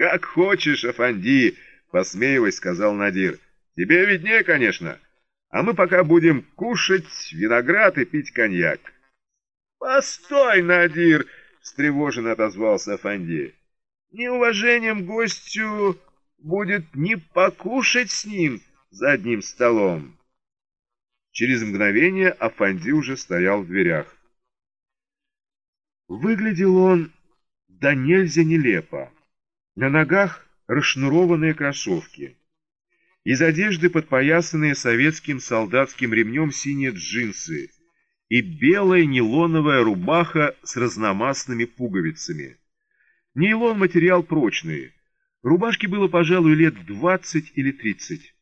«Как хочешь, Афанди!» — посмеиваясь, сказал Надир. «Тебе виднее, конечно, а мы пока будем кушать виноград и пить коньяк». «Постой, Надир!» — встревоженно отозвался Афанди. «Неуважением гостю будет не покушать с ним за одним столом». Через мгновение Афанди уже стоял в дверях. Выглядел он да нельзя нелепо. На ногах расшнурованные кроссовки. Из одежды подпоясанные советским солдатским ремнем синие джинсы и белая нейлоновая рубаха с разномастными пуговицами. Нейлон материал прочный. Рубашке было, пожалуй, лет двадцать или тридцать.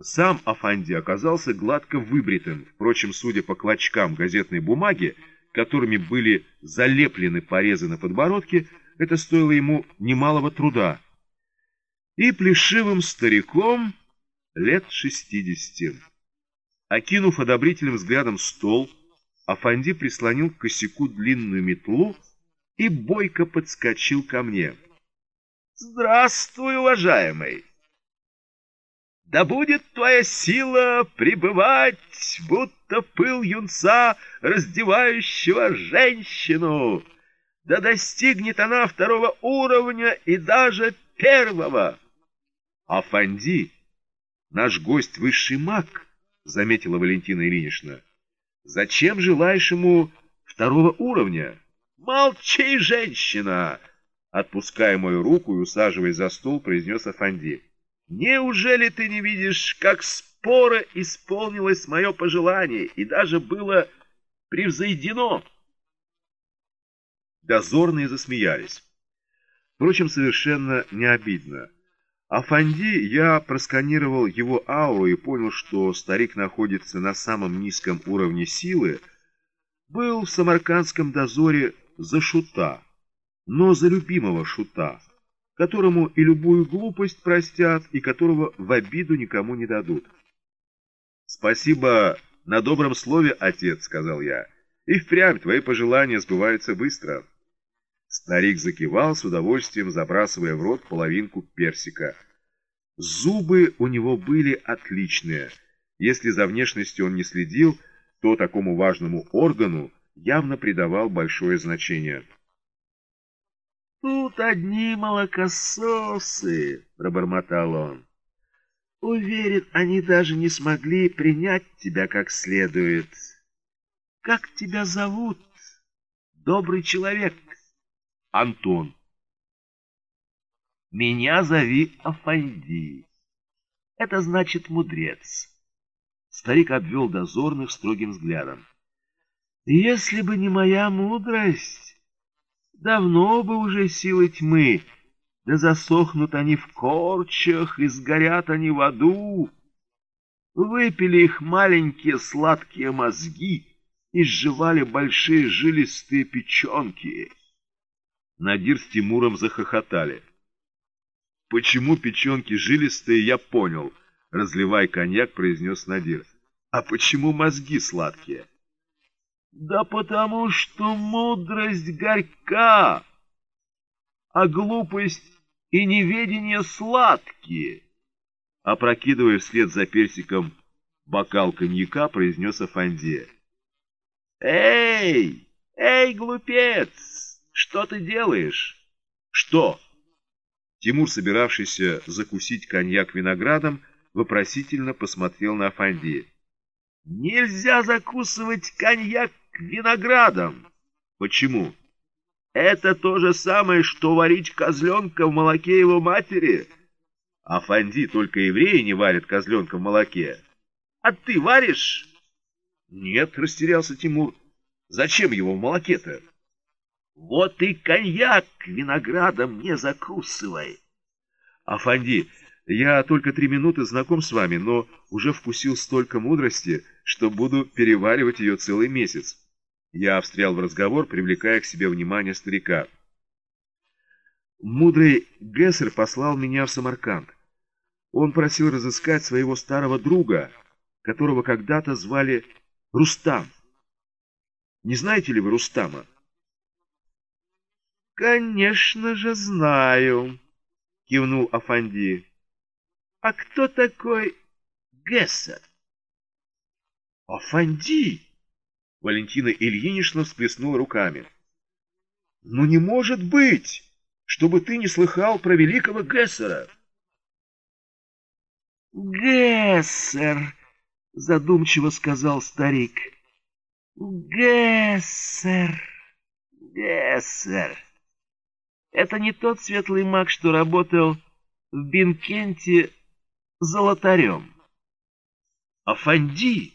Сам Афанди оказался гладко выбритым, впрочем, судя по клочкам газетной бумаги, которыми были залеплены порезы на подбородке, это стоило ему немалого труда. И плешивым стариком лет шестидесяти. Окинув одобрительным взглядом стол, Афанди прислонил к косяку длинную метлу и бойко подскочил ко мне. «Здравствуй, уважаемый!» Да будет твоя сила пребывать, будто пыл юнца, раздевающего женщину. Да достигнет она второго уровня и даже первого. Афанди, наш гость высший маг, заметила Валентина Ильинична. Зачем желаешь ему второго уровня? Молчи, женщина! Отпуская мою руку и усаживаясь за стол, произнес Афанди. Неужели ты не видишь, как споро исполнилось мое пожелание и даже было превзойдено? Дозорные засмеялись. Впрочем, совершенно не обидно. А я просканировал его ауру и понял, что старик находится на самом низком уровне силы, был в самаркандском дозоре за шута, но за любимого шута которому и любую глупость простят, и которого в обиду никому не дадут. «Спасибо на добром слове, отец», — сказал я, — «и впрямь твои пожелания сбываются быстро». Старик закивал с удовольствием, забрасывая в рот половинку персика. Зубы у него были отличные. Если за внешностью он не следил, то такому важному органу явно придавал большое значение. «Тут одни молокососы», — пробормотал он. «Уверен, они даже не смогли принять тебя как следует. Как тебя зовут, добрый человек?» «Антон». «Меня зови Афанди. Это значит мудрец». Старик обвел дозорных строгим взглядом. «Если бы не моя мудрость...» Давно бы уже силы тьмы, да засохнут они в корчах, и сгорят они в аду. Выпили их маленькие сладкие мозги и сживали большие жилистые печенки. Надир с Тимуром захохотали. «Почему печенки жилистые, я понял», — разливай коньяк, произнес Надир. «А почему мозги сладкие?» Да потому что мудрость горька, а глупость и неведение сладкие. Опрокидывая вслед за персиком бокал коньяка, произнес Афанде. «Эй, эй, глупец, что ты делаешь?» «Что?» Тимур, собиравшийся закусить коньяк виноградом, вопросительно посмотрел на Афанди. «Нельзя закусывать коньяк виноградом. Почему? Это то же самое, что варить козленка в молоке его матери. А фанди только евреи не варят козленка в молоке. А ты варишь? Нет, растерялся Тимур. Зачем его в молоке-то? Вот и коньяк виноградом не закусывай. Афанди, я только три минуты знаком с вами, но уже вкусил столько мудрости, что буду переваривать ее целый месяц. Я встрял в разговор, привлекая к себе внимание старика. Мудрый Гессер послал меня в Самарканд. Он просил разыскать своего старого друга, которого когда-то звали Рустам. Не знаете ли вы Рустама? Конечно же знаю. кивнул Афанди. А кто такой Гессер? Афанди! Валентина Ильинична всплеснула руками. Ну не может быть, чтобы ты не слыхал про великого Гессера. Гессер, задумчиво сказал старик. Гессер, Гессер. Это не тот светлый маг, что работал в Бенкенте золотарем. Афанди,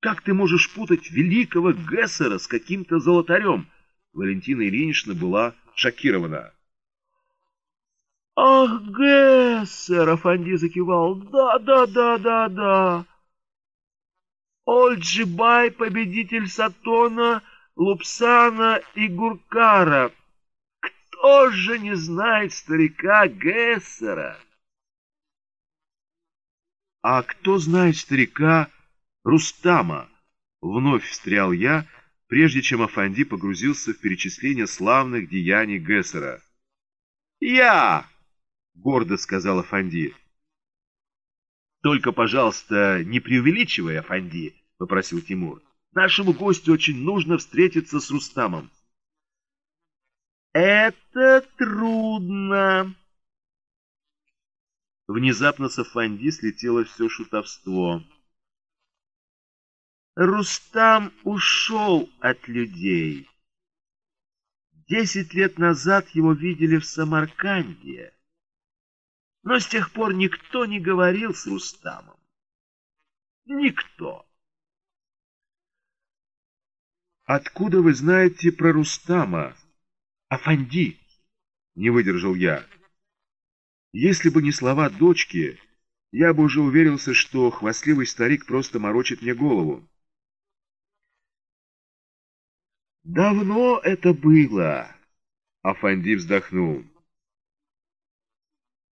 как ты можешь путать великого Гессера с каким-то золотарем? Валентина Ильинична была шокирована. «Ах, Гессер!» — Афанди закивал. «Да, да, да, да, да!» Ольджибай, победитель Сатона, Лупсана и Гуркара. Кто же не знает старика Гессера? А кто знает старика Рустама? Вновь встрял я, прежде чем Афанди погрузился в перечисление славных деяний Гессера. «Я!» — гордо сказал Афанди. «Только, пожалуйста, не преувеличивай, Афанди», — попросил Тимур. «Нашему гостю очень нужно встретиться с Рустамом». «Это трудно!» Внезапно с Афанди слетело все шутовство. Рустам ушел от людей. Десять лет назад его видели в Самарканде. Но с тех пор никто не говорил с Рустамом. Никто. «Откуда вы знаете про Рустама, Афанди?» — не выдержал я. Если бы не слова дочки, я бы уже уверился, что хвастливый старик просто морочит мне голову. «Давно это было!» — Афанди вздохнул.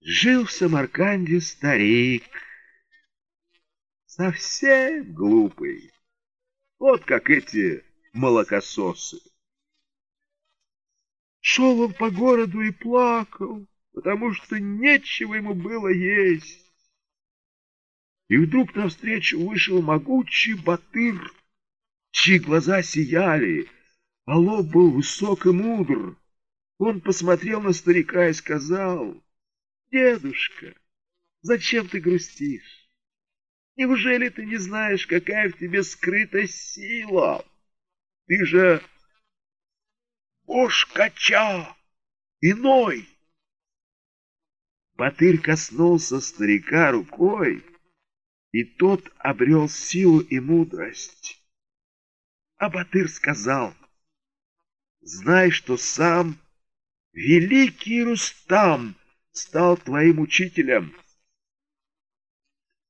Жил в Самарканде старик, совсем глупый, вот как эти молокососы. Шел он по городу и плакал, потому что нечего ему было есть. И вдруг навстречу вышел могучий батыр, чьи глаза сияли, а лоб был высок и мудр. Он посмотрел на старика и сказал... Дедушка, зачем ты грустишь? Неужели ты не знаешь, какая в тебе скрыта сила? Ты же Бошкача, иной. Батырь коснулся старика рукой, и тот обрел силу и мудрость. А Батыр сказал, знай, что сам великий Рустам стал твоим учителем.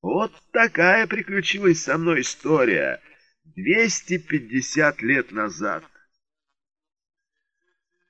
Вот такая приключилась со мной история 250 лет назад.